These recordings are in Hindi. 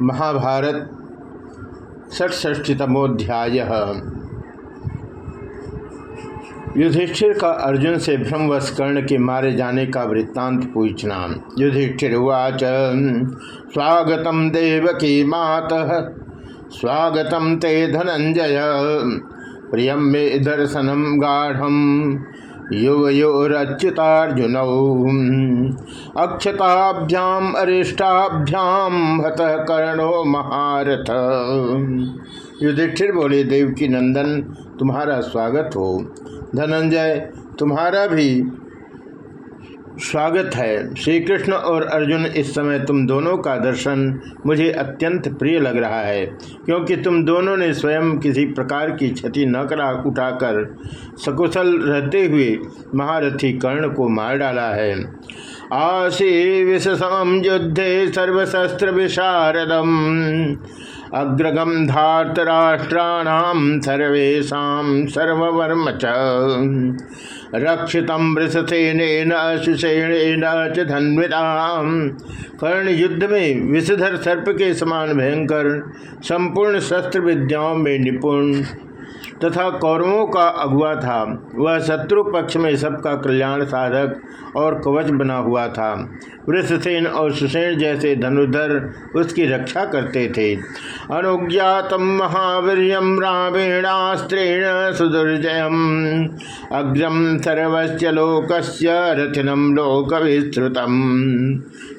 महाभारत षटष्ठीतमोध्याय युधिष्ठिर का अर्जुन से भ्रमवश कर्ण के मारे जाने का वृत्तांत पूछना। युधिष्ठिर उवाच स्वागत देवकी मात स्वागत ते धनंजय प्रियम मे दर्शनम गाढ़ युवयोरच्युतार्जुन अक्षताभ्याम, अरिष्टाभ्याम, हत कर्णो महारथ। युधिष्ठिर बोले, देवकी नंदन, तुम्हारा स्वागत हो। धनंजय, तुम्हारा भी स्वागत है। श्री कृष्ण और अर्जुन, इस समय तुम दोनों का दर्शन मुझे अत्यंत प्रिय लग रहा है, क्योंकि तुम दोनों ने स्वयं किसी प्रकार की क्षति न करा, उठाकर सकुशल रहते हुए महारथी कर्ण को मार डाला है। आशी विषसम युद्धे सर्वशस्त्र विशारदम। अग्रगम धार्तराष्ट्राणाम सर्वेशा सर्ववर्म च। रक्षित वृषसेन सुषेण च कर्ण युद्ध में विषधर सर्प के समान भयंकर, संपूर्ण शस्त्र विद्याओं में निपुण। तथा कौरवों का अगुआ था। वह शत्रु पक्ष में सबका कल्याण साधक और कवच बना हुआ था। वृषसेन और सुसेन जैसे धनुधर उसकी रक्षा करते थे। अनुज्ञात महावीर रावेणास्त्रेण सुदुर्जयम। अग्रम सर्वस्व लोकस्य रथिनम लोक विस्तृतम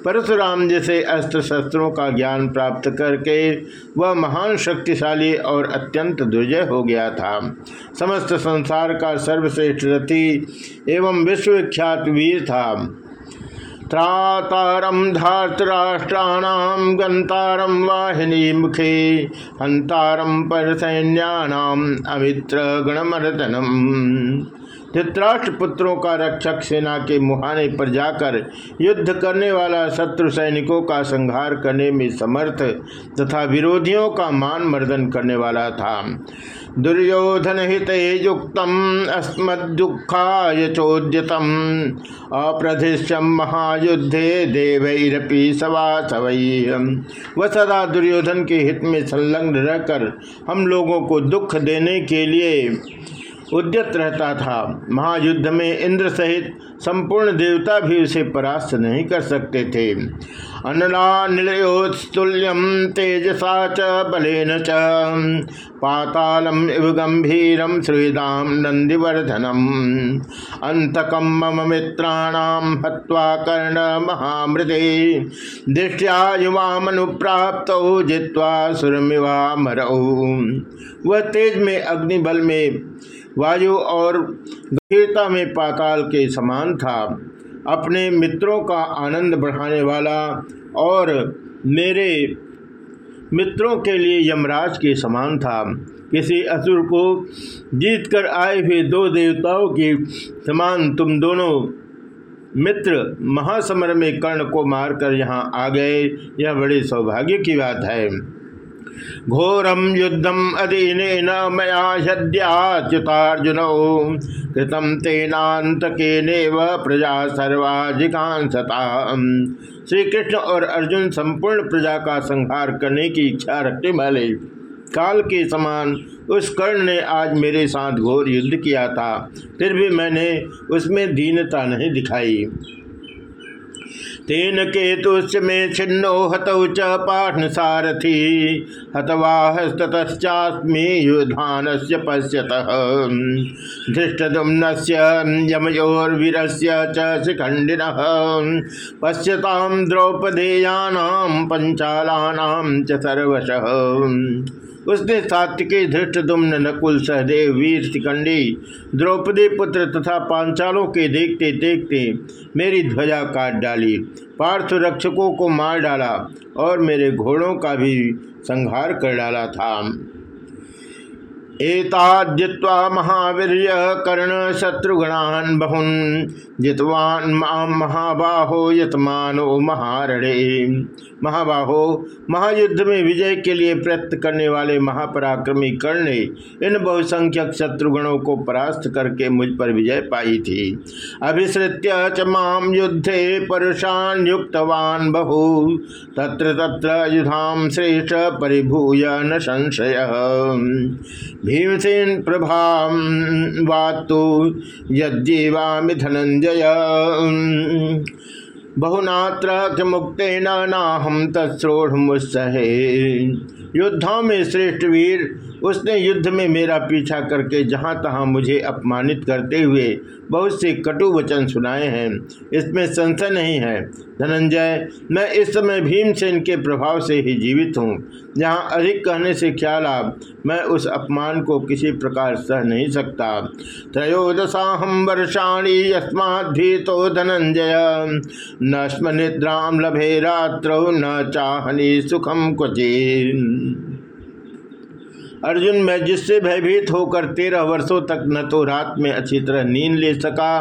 परशुराम जैसे अस्त्र शस्त्रों का ज्ञान प्राप्त करके वह महान शक्तिशाली और अत्यंत दुर्जय हो गया था। समस्त संसार का सर्वश्रेष्ठ रथी एवं विश्वविख्यात वीर था। त्रातारम धातराष्ट्राणाम गंतारम वाहिनी मुखे हंतारम पर सैन्यानाम अमित्र गणमर्दनम। धृतराष्ट्र पुत्रों का रक्षक सेना के मुहाने पर जाकर युद्ध करने वाला शत्रु सैनिकों का संहार करने में समर्थ तथा विरोधियों का मान मर्दन करने वाला था। दुर्योधन हित युक्त अस्मदुखाय चोद्यतम। अप्रधिश्यम महायुद्धे देवैरपी सवा सवई वह सदा दुर्योधन के हित में संलग्न रहकर हम लोगों को दुख देने के लिए उद्यत रहता था। महायुद्ध में इंद्र सहित संपूर्ण देवता भी उसे परास्त नहीं कर सकते थे। अनला निलयोत्तुल्यम तेजसा च, बलेन च। पातालम इव गंभीरम श्रीदाम नंदिवर्धनम अंतकम मम मित्राणाम हत्वा कर्ण महामृदे। दृष्टिया युवामनुप्राप्त जित्वा सुरमिवा मरऊ वह तेज में, अग्निबल में वायु और गंभीरता में पाताल के समान था। अपने मित्रों का आनंद बढ़ाने वाला और मेरे मित्रों के लिए यमराज के समान था। किसी असुर को जीत कर आए हुए दो देवताओं के समान तुम दोनों मित्र महासमर में कर्ण को मारकर यहाँ आ गए। यह बड़े सौभाग्य की बात है। घोरम युद्धम अधीन मया सद्याच्युतार्जुन कृतम तेनातकेव प्रजा सर्वाधिकांशता श्री कृष्ण और अर्जुन संपूर्ण प्रजा का संहार करने की इच्छा रखने वाले काल के समान उस कर्ण ने आज मेरे साथ घोर युद्ध किया था। फिर भी मैंने उसमें दीनता नहीं दिखाई। तेन केतुश्च मे छिन्नो हतौ च पाठन सारथी हतवाहस्ततश्चास्मी युधान से पश्यत धृष्टुम्न से यमयोर्वीरस्य च शिखंडिन पश्यताम द्रौपदेयानाम उसने सात्विकी धृष्ट दुम्न नकुल सहदेव वीर शिकंडी द्रौपदी पुत्र तथा पांचालों के देखते देखते मेरी ध्वजा काट डाली, पार्थ रक्षकों को मार डाला और मेरे घोड़ों का भी संहार कर डाला था। एताजित्वा महावीर कर्ण शत्रुगणान बहुन जितवान महाबाहो यतमानो महारणे। महाबाहो, महायुद्ध में विजय के लिए प्रयत्न करने वाले महापराक्रमी कर्ण ने इन बहुसंख्यक शत्रुगणों को परास्त करके मुझ पर विजय पाई थी। अभिश्रित्य च माम युद्धे परुषान युक्तवान बहु। तत्र तत्र युधाम श्रेष्ठ परिभूय न संशय। भीमसेन प्रभा वातु धनंजय। बहुनात्र मुक्त नाहम तत्सोढ़ मुस्सहे योद्धाओं में श्रेष्ठ वीर उसने युद्ध में मेरा पीछा करके जहाँ तहाँ मुझे अपमानित करते हुए बहुत से कटु वचन सुनाए हैं। इसमें संशय नहीं है। धनंजय, मैं इस समय भीमसेन के प्रभाव से ही जीवित हूँ। जहाँ अधिक कहने से क्या लाभ? मैं उस अपमान को किसी प्रकार सह नहीं सकता। त्रयोदशाहम वर्षाणी यस्माधीतो धनंजय। न स्म निद्राम लभे रात्रो न चाहनी सुखम क्वचिन अर्जुन, मैं जिससे भयभीत होकर तेरह वर्षों तक न तो रात में अच्छी तरह नींद ले सका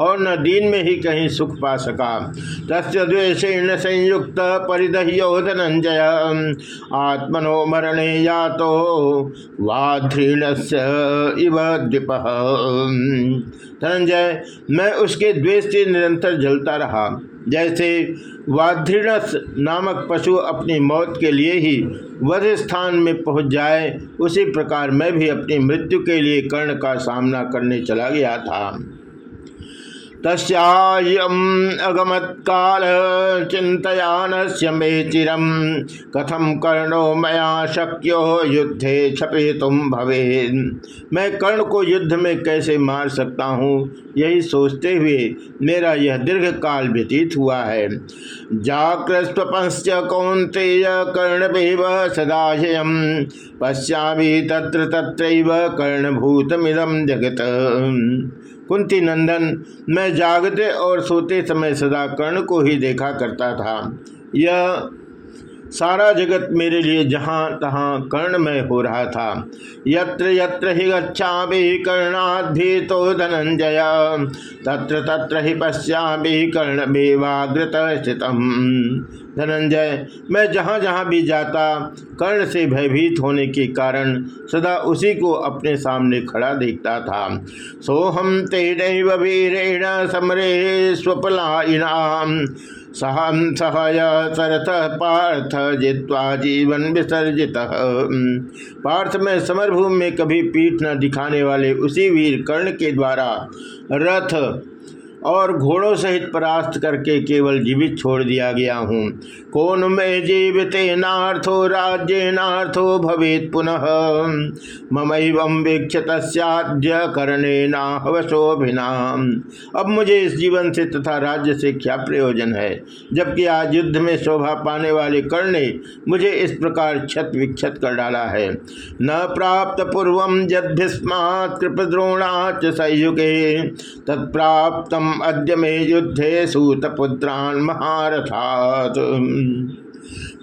और न दिन में ही कहीं सुख पा सका। तस्य द्वेषेण संयुक्त परिदह्यो धनंजय आत्मनो मरणे या तो वाध्रीण इव धनंजय, मैं उसके द्वेष से निरंतर जलता रहा। जैसे वाध्रिणस नामक पशु अपनी मौत के लिए ही वध स्थान में पहुँच जाए, उसी प्रकार मैं भी अपनी मृत्यु के लिए कर्ण का सामना करने चला गया था। तस्यायम अगमत्काल चिंतयान मे चिरम। कथम कर्णो मया शक्यो युद्धे छपे तुम भवे मैं कर्ण को युद्ध में कैसे मार सकता हूँ? यही सोचते हुए मेरा यह दीर्घ काल व्यतीत हुआ है। जाकृस्वपंच कौंतेय कर्णवेव सदाशयम। पश्यामी तत्र तत्र कर्णभूतमिदम जगत। कुंती नंदन, मैं जागते और सोते समय सदा कर्ण को ही देखा करता था। यह सारा जगत मेरे लिए जहाँ तहाँ कर्णमय हो रहा था। यत्र यत्र ही गच्छा भी कर्णाधि तो धनंजय तत्र तत्र ही पश्या भी कर्णमेवाग्रत स्थित धनंजय मैं जहाँ जहाँ भी जाता, कर्ण से भयभीत होने के कारण सदा उसी को अपने सामने खड़ा देखता था। सोहम तेन वीरेण समरे स्वपलायिनाम। सहम सहय सरथ पार्थ जित्वा जीवन विसर्जित। पार्थ में समरभूमि में कभी पीठ न दिखाने वाले उसी वीर कर्ण के द्वारा रथ और घोड़ों सहित परास्त करके केवल जीवित छोड़ दिया गया हूँ। कौन में जीवित नार्थो, राज्य नार्थो भवेत पुनः। मम वीक्षत करणे नाहवशोभिनाम अब मुझे इस जीवन से तथा राज्य से क्या प्रयोजन है? जबकि आज युद्ध में शोभा पाने वाले कर्ण ने मुझे इस प्रकार क्षत विक्षत कर डाला है। न प्राप्त पूर्व यद्भिस्मात् कृपद्रोणाच संयुगे, तत्प्राप्तम अद्य मे युद्धे सूतपुत्रान महारथात।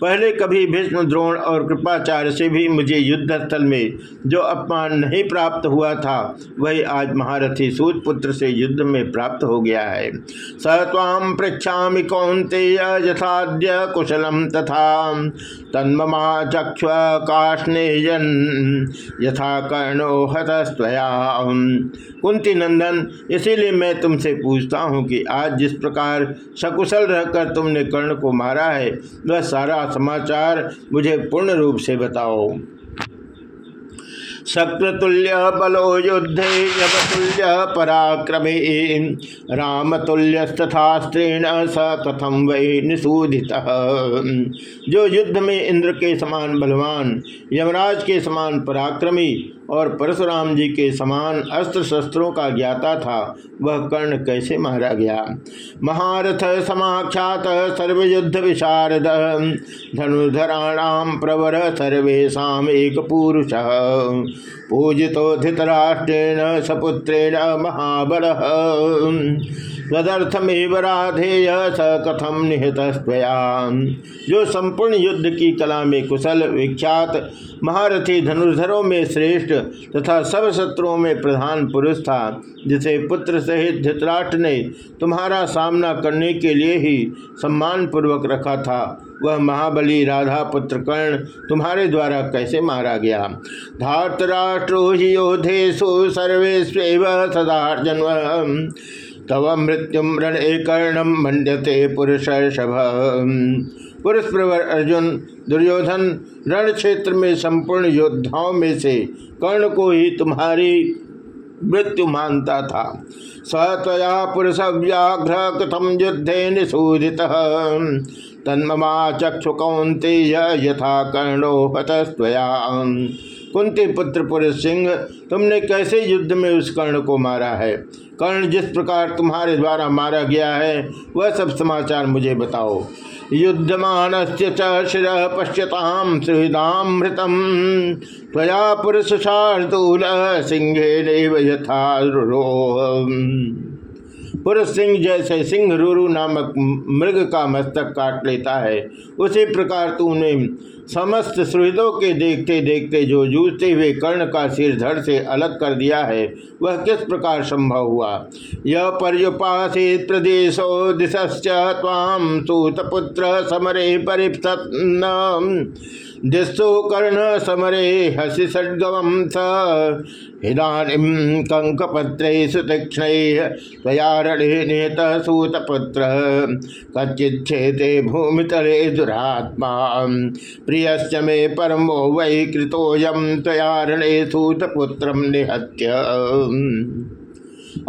पहले कभी भीष्म, द्रोण और कृपाचार्य से भी मुझे युद्ध स्थल में जो अपमान नहीं प्राप्त हुआ था, वही आज महारथी सूत पुत्र से युद्ध में प्राप्त हो गया है। स पृछा कौंते यथाद्य कुशलम तथा। तन्ममा चक्ष यथा कर्णो कुंती नंदन, इसीलिए मैं तुमसे पूछता हूँ कि आज जिस प्रकार सकुशल रहकर तुमने कर्ण को मारा है, वह सारा समाचार मुझे पूर्ण रूप से बताओ। शक्रतुल्य बलो युद्धे यवतुल्य पराक्रमे, रामतुल्यस्तथास्त्रेण स कथम वै निशूदित जो युद्ध में इंद्र के समान बलवान, यमराज के समान पराक्रमी और परशुराम जी के समान अस्त्र शस्त्रों का ज्ञाता था, वह कर्ण कैसे मारा गया? महारथ समाख्यात सर्वयुद्ध विशारद धनुधराणाम प्रवर सर्वेशा एक पुरुष। पूजितो धृतराष्ट्रेण सपुत्रेण महाबल। तदर्थमेव राधेय स कथम निहित जो संपूर्ण युद्ध की कला में कुशल, विख्यात महारथी धनुर्धरों में श्रेष्ठ तथा सब शत्रुओं में प्रधान पुरुष था, जिसे पुत्र सहित धृतराष्ट्र ने तुम्हारा सामना करने के लिए ही सम्मान पूर्वक रखा था, वह महाबली राधा पुत्र कर्ण तुम्हारे द्वारा कैसे मारा गया? धातराष्ट्रो योधेशु सर्वेस्व सदार्जन तव मृत्यु रण कर्णम मंडते पुरुष पुरुष प्रवर अर्जुन, दुर्योधन रण क्षेत्र में संपूर्ण योद्धाओं में से कर्ण को ही तुम्हारी मृत्यु मानता था। सतया पुरुष व्याघ्र कथम युद्धे निशोधित तन्ममा चक्षु कौंते यथा कर्णो हतस्वया कुंती पुत्र पुरुष सिंह, तुमने कैसे युद्ध में उस कर्ण को मारा है? कर्ण जिस प्रकार तुम्हारे द्वारा मारा गया है, वह सब समाचार मुझे बताओ। युद्धमान शिर पश्यताम सुहृदामृतम। त्वया पुरुष शार्दूल सिंहे यथा पुरुष सिंह जैसे सिंह रूरू नामक मृग का मस्तक काट लेता है। उसी प्रकार तूने समस्त सुहृदों के देखते देखते जो जूझते हुए कर्ण का सिर धड़ से अलग कर दिया है, वह किस प्रकार संभव हुआ? यह पर्युपासित प्रदेशो दिशश्चाम सूतपुत्र समरे परिप्त दिशो कर्ण समरे हसी षड्गवम स। इदानीम कंकपत्रेषु तीक्षणयारणे नेत सूतपुत्र कच्चिच्छेते भूमितले दुरात्मा। प्रियश्च मे परमो वै कृतोऽयं सूत पुत्र निहत्य।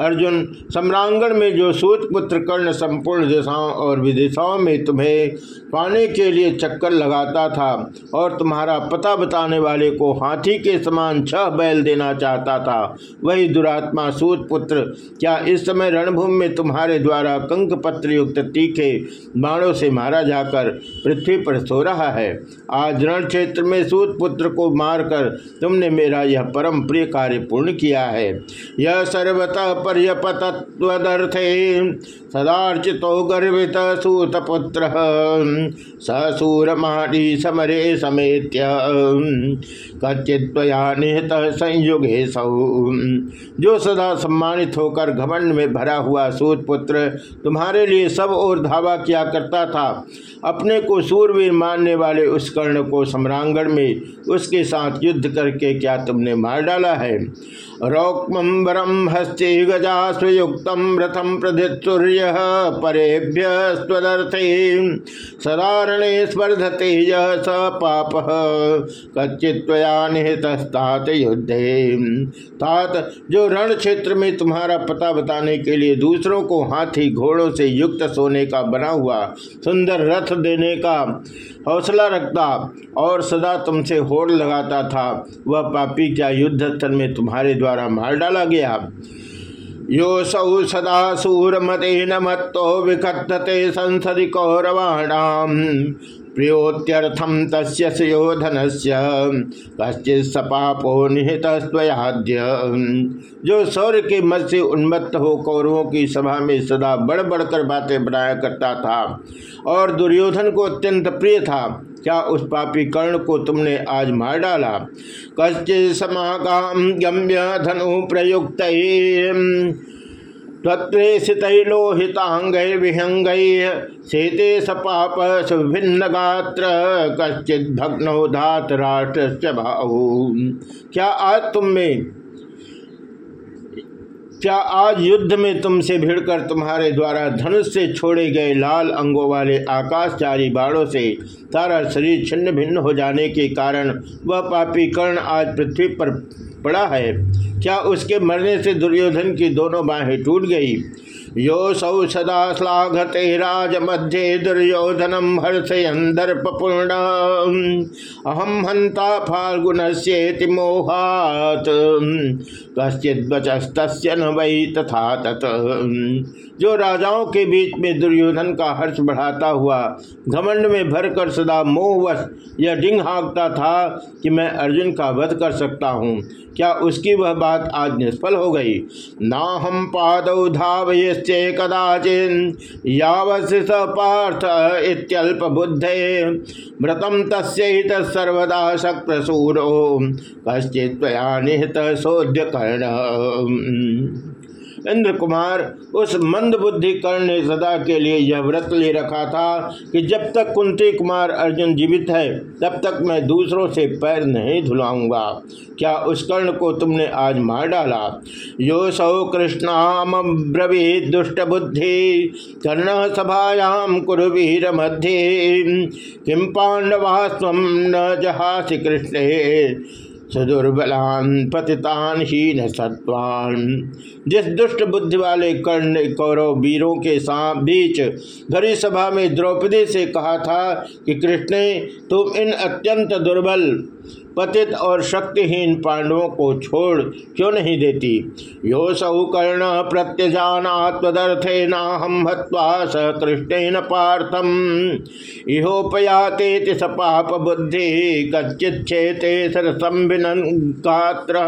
अर्जुन, सम्रांगण में जो सूत पुत्र कर्ण संपूर्ण दिशाओं और विदिशाओं में तुम्हें पाने के लिए चक्कर लगाता था और तुम्हारा पता बताने वाले को हाथी के समान छह बैल देना चाहता था। वही दुरात्मा सूत पुत्र क्या इस समय रणभूमि में तुम्हारे द्वारा कंक पत्र युक्त तीखे बाणों से मारा जाकर पृथ्वी पर सो रहा है? आज रण क्षेत्र में सूत पुत्र को मारकर तुमने मेरा यह परम प्रिय कार्य पूर्ण किया है। यह सर्वतः पर्यपतत्वदर्थे। सदार्चितो गर्वित सूतपुत्र। ससूरमाणी समरे समेत्य कच्चित्वया निहत संयुगे सौ। जो सदा सम्मानित होकर घमंड में भरा हुआ सूतपुत्र तुम्हारे लिए सब और धावा किया करता था, अपने को सूरवीर मानने वाले उस कर्ण को सम्रांगण में उसके साथ युद्ध करके क्या तुमने मार डाला है? रौक्मंबरम हस्ते गजा स्वयुक्त रथम प्रधितुर्य परेभ्य स्वदर्थे। सदारणे स्पर्धते स पाप कच्चित्वया निहितस्तात युद्धे। तात, जो रण क्षेत्र में तुम्हारा पता बताने के लिए दूसरों को हाथी घोड़ों से युक्त सोने का बना हुआ, सुंदर रथ देने का हौसला रखता और सदा तुमसे होड़ लगाता था, वह पापी क्या युद्ध स्थल में तुम्हारे द्वारा मार डाला गया? यो सौ सदा सूरमतेन मत्तो विकथते संसदि कौरवाणाम। प्रियोत्यर्थम तस्य से कश्चित सपापो निहित स्वयाद्य जो सौर्य के मत से उन्मत्त हो कौरवों की सभा में सदा बढ़ बढ़कर बातें बनाया करता था और दुर्योधन को अत्यंत प्रिय था, क्या उस पापी कर्ण को तुमने आज मार डाला? कश्चित समागाम गम्य धनु प्रयुक्त तत्प्रेषितैलोहितांगैर्विहंग शेते सपाप सुभिन्न गात्र कश्चित भग्नो धात राष्ट्र क्या आज तुम में क्या आज युद्ध में तुमसे भिड़कर तुम्हारे द्वारा धनुष से छोड़े गए लाल अंगों वाले आकाशचारी बाणों से तारा शरीर छिन्न भिन्न हो जाने के कारण वह पापी कर्ण आज पृथ्वी पर पड़ा है। क्या उसके मरने से दुर्योधन की दोनों बाहें टूट गई? यो सौ सदा श्लाघते राज मध्य दुर्योधनम हर्षयन दर्पूर्ण अहम हंता फाल्गुन से मोहात। कश्चित बचस्त न वही तथा तत। जो राजाओं के बीच में दुर्योधन का हर्ष बढ़ाता हुआ, घमंड में भरकर सदा मोहवश यह डिंग हाँकता था कि मैं अर्जुन का वध कर सकता हूँ। क्या उसकी वह बात आज निष्फल हो गई? ना हम पाद धावयश्चे कदाचि यावत पार्थ इत्यल्प बुद्धे व्रतम तस्त सर्वदा शक्रसूरो कश्चित निहित सोद्य कर्ण इंद्र कुमार उस मंद बुद्धि कर्ण ने सदा के लिए यह व्रत ले रखा था कि जब तक कुंती कुमार अर्जुन जीवित है, तब तक मैं दूसरों से पैर नहीं धुलाऊँगा। क्या उस कर्ण को तुमने आज मार डाला? यो सौ ब्रवी दुष्ट बुद्धि कर्ण सभायाम कुरुवीर मध्य। किम पांडवा न जहासी कृष्ण। सुदुर्बलान पतितान हीन सत्वान। जिस दुष्ट बुद्धि वाले कर्ण कौरव वीरों के साथ बीच भरी सभा में द्रौपदी से कहा था कि कृष्ण, तुम इन अत्यंत दुर्बल पतित और शक्तिहीन पांडवों को छोड़ क्यों नहीं देती? यो सौ कर्ण प्रत्यजानात्मदर्थे नाहम हत्वा स कृष्णेन पार्थम। इहोपयाते स पाप बुद्धि कच्चिच्छेते सरसंभिनत्र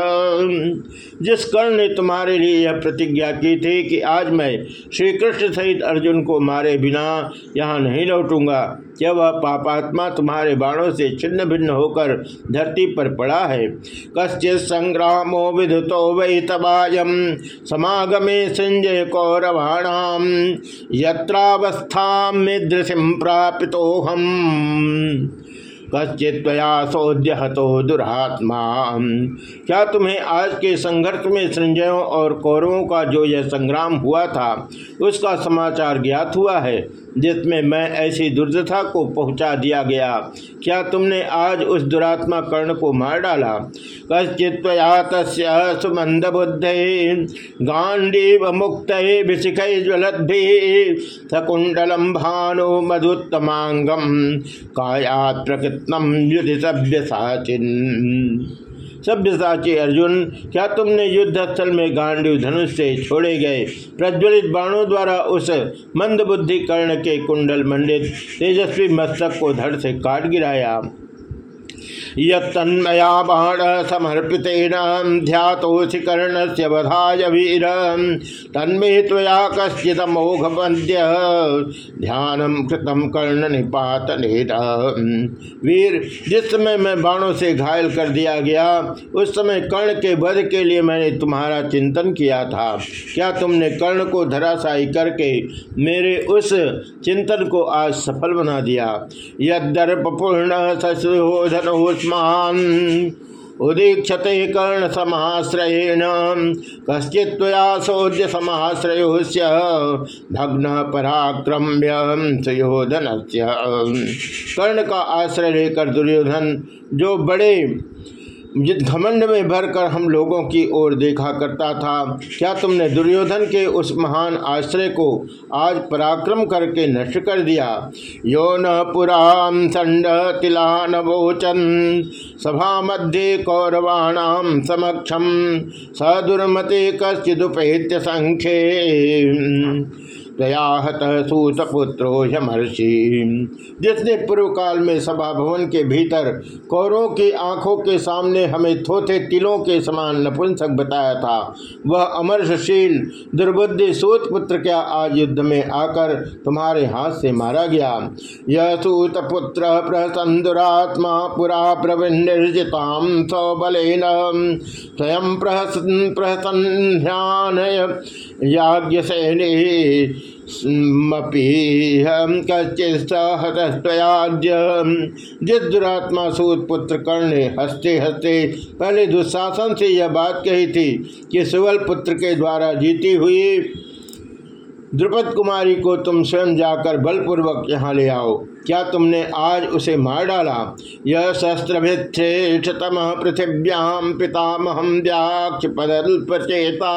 जिस कर्ण ने तुम्हारे लिए यह प्रतिज्ञा की थी कि आज मैं श्री कृष्ण सहित अर्जुन को मारे बिना यहाँ नहीं लौटूँगा क्या वह पापात्मा तुम्हारे बाणों से छिन्न भिन्न होकर धरती पर पड़ा है, कश्चित संग्रामो विधुतो वै तबायम, समागमे संजय कौरवाणाम यत्रावस्था मिदृशिम प्रापितो हम कश्चित्वया हतो दुरात्मा। क्या तुम्हें आज के संघर्ष में संजयों और कौरवों का जो यह संग्राम हुआ था, उसका समाचार ज्ञात हुआ है? जिसमें मैं ऐसी दुर्दशा को पहुँचा दिया गया। क्या तुमने आज उस दुरात्मा कर्ण को मार डाला? कश्चित्वया सुमंद बुद्ध गांडीव मुक्त विशिख ज्वलद्भि भानु मधुत्तमांगम काया प्रकृतम युधि सभ्य साचिन सभ्यसाची अर्जुन, क्या तुमने युद्ध स्थल में गांडी धनुष से छोड़े गए? प्रज्वलित बाणों द्वारा उस मंदबुद्धि कर्ण के कुंडल मंडित तेजस्वी मस्तक को धड़ से काट गिराया। यन्मया बाण समर्पित ध्यातोषि कर्ण से वधाय वीर। तन्मे तया कश्चित मोघपद्य ध्यानम कृतम कर्ण निपात वीर, जिस समय मैं बाणों से घायल कर दिया गया, उस समय कर्ण के वध के लिए मैंने तुम्हारा चिंतन किया था। क्या तुमने कर्ण को धराशायी करके मेरे उस चिंतन को आज सफल बना दिया? यदर्प पूर्ण सशोधन युष्मान उदीक्षते कर्ण समाश्रयेण कश्चित्वया शौर्य समाश्रयोस्य भग्न पराक्रम्य से कर्ण का आश्रय लेकर दुर्योधन, जो बड़े घमंड में भरकर हम लोगों की ओर देखा करता था, क्या तुमने दुर्योधन के उस महान आश्रय को आज पराक्रम करके नष्ट कर दिया? यो न पुराम संड तिलान वोचन, सभा मध्य कौरवाणाम समक्षम सदुर्मते कश्चिदुपेत्य संख्ये। दयाहत सूत पुत्रो यमर्षि। जिसने पूर्व काल में सभा भवन के भीतर कौरों की आँखों के सामने हमें थोथे तिलों के समान नपुंसक बताया था, वह अमरशील दुर्बुद्धि सूत पुत्र क्या आज युद्ध में आकर तुम्हारे हाथ से मारा गया? यह सूत पुत्र प्रसंदुरात्मा पुरा प्रविनिर्जिताम सौबल स्वयं प्रहसन ध्यान याज्ञ सैनी जिस दुरात्मा सूत पुत्र कर्ण ने हँसते हँसते, पहले दुशासन से यह बात कही थी कि सुवल पुत्र के द्वारा जीती हुई द्रुपद कुमारी को तुम स्वयं जाकर बलपूर्वक यहाँ ले आओ। क्या तुमने आज उसे मार डाला? यह शस्त्रभिश्रेष्ठतम पृथिव्याम पितामहम व्याक्ष पदल्पचेता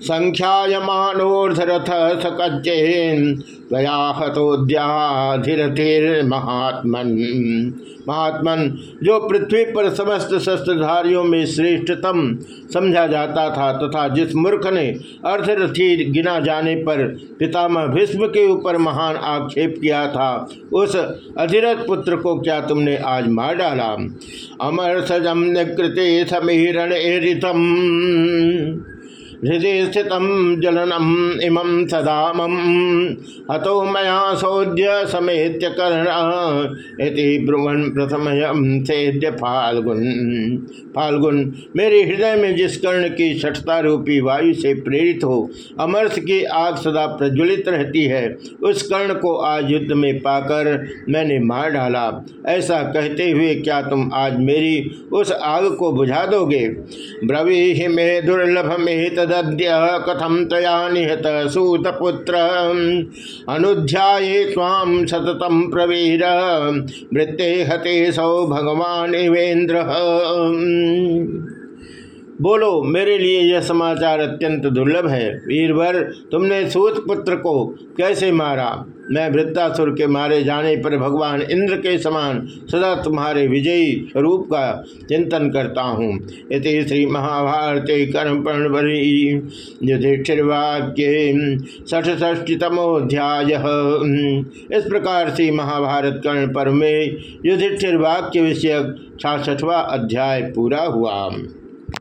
संख्यायमानोर्धरथ सकच्चेन गया हतोद्याधिरथिर्महात्मन महात्मन, जो पृथ्वी पर समस्त शस्त्रधारियों में श्रेष्ठतम समझा जाता था तथा जिस मूर्ख ने अर्धरथी गिना जाने पर पितामह भीष्म के ऊपर महान आक्षेप किया था, उस अधिरथ पुत्र को क्या तुमने आज मार डाला? अमर सजम निकृते समीरण एरितम। हृदय स्थित जलनम इमं सदामम। हतो मया सौद्य समेत कर्ण इति ब्रुवन प्रथम सेद्य फाल्गुन। फाल्गुन, मेरे हृदय में जिस कर्ण की छठता रूपी वायु से प्रेरित हो अमरस की आग सदा प्रज्वलित रहती है, उस कर्ण को आज युद्ध में पाकर मैंने मार डाला। ऐसा कहते हुए क्या तुम आज मेरी उस आग को बुझा दोगे? ब्रवी में दुर्लभ में तद तद्य कथम तया निहत सूतपुत्र अनुध्याये ताम सततम प्रवीर। वृत्ते हते सौ भगवान इवेन्द्र बोलो, मेरे लिए यह समाचार अत्यंत दुर्लभ है। वीरवर तुमने सूत पुत्र को कैसे मारा? मैं वृत्तासुर के मारे जाने पर भगवान इंद्र के समान सदा तुम्हारे विजयी रूप का चिंतन करता हूँ। इति श्री महाभारत कर्म पर्णवरी युधिष्ठिर्वाक्य षठ षष्टितमोध्याय इस प्रकार से महाभारत कर्ण पर्व में युधिष्ठिर वाक्य विषयक छाछठवा अध्याय पूरा हुआ।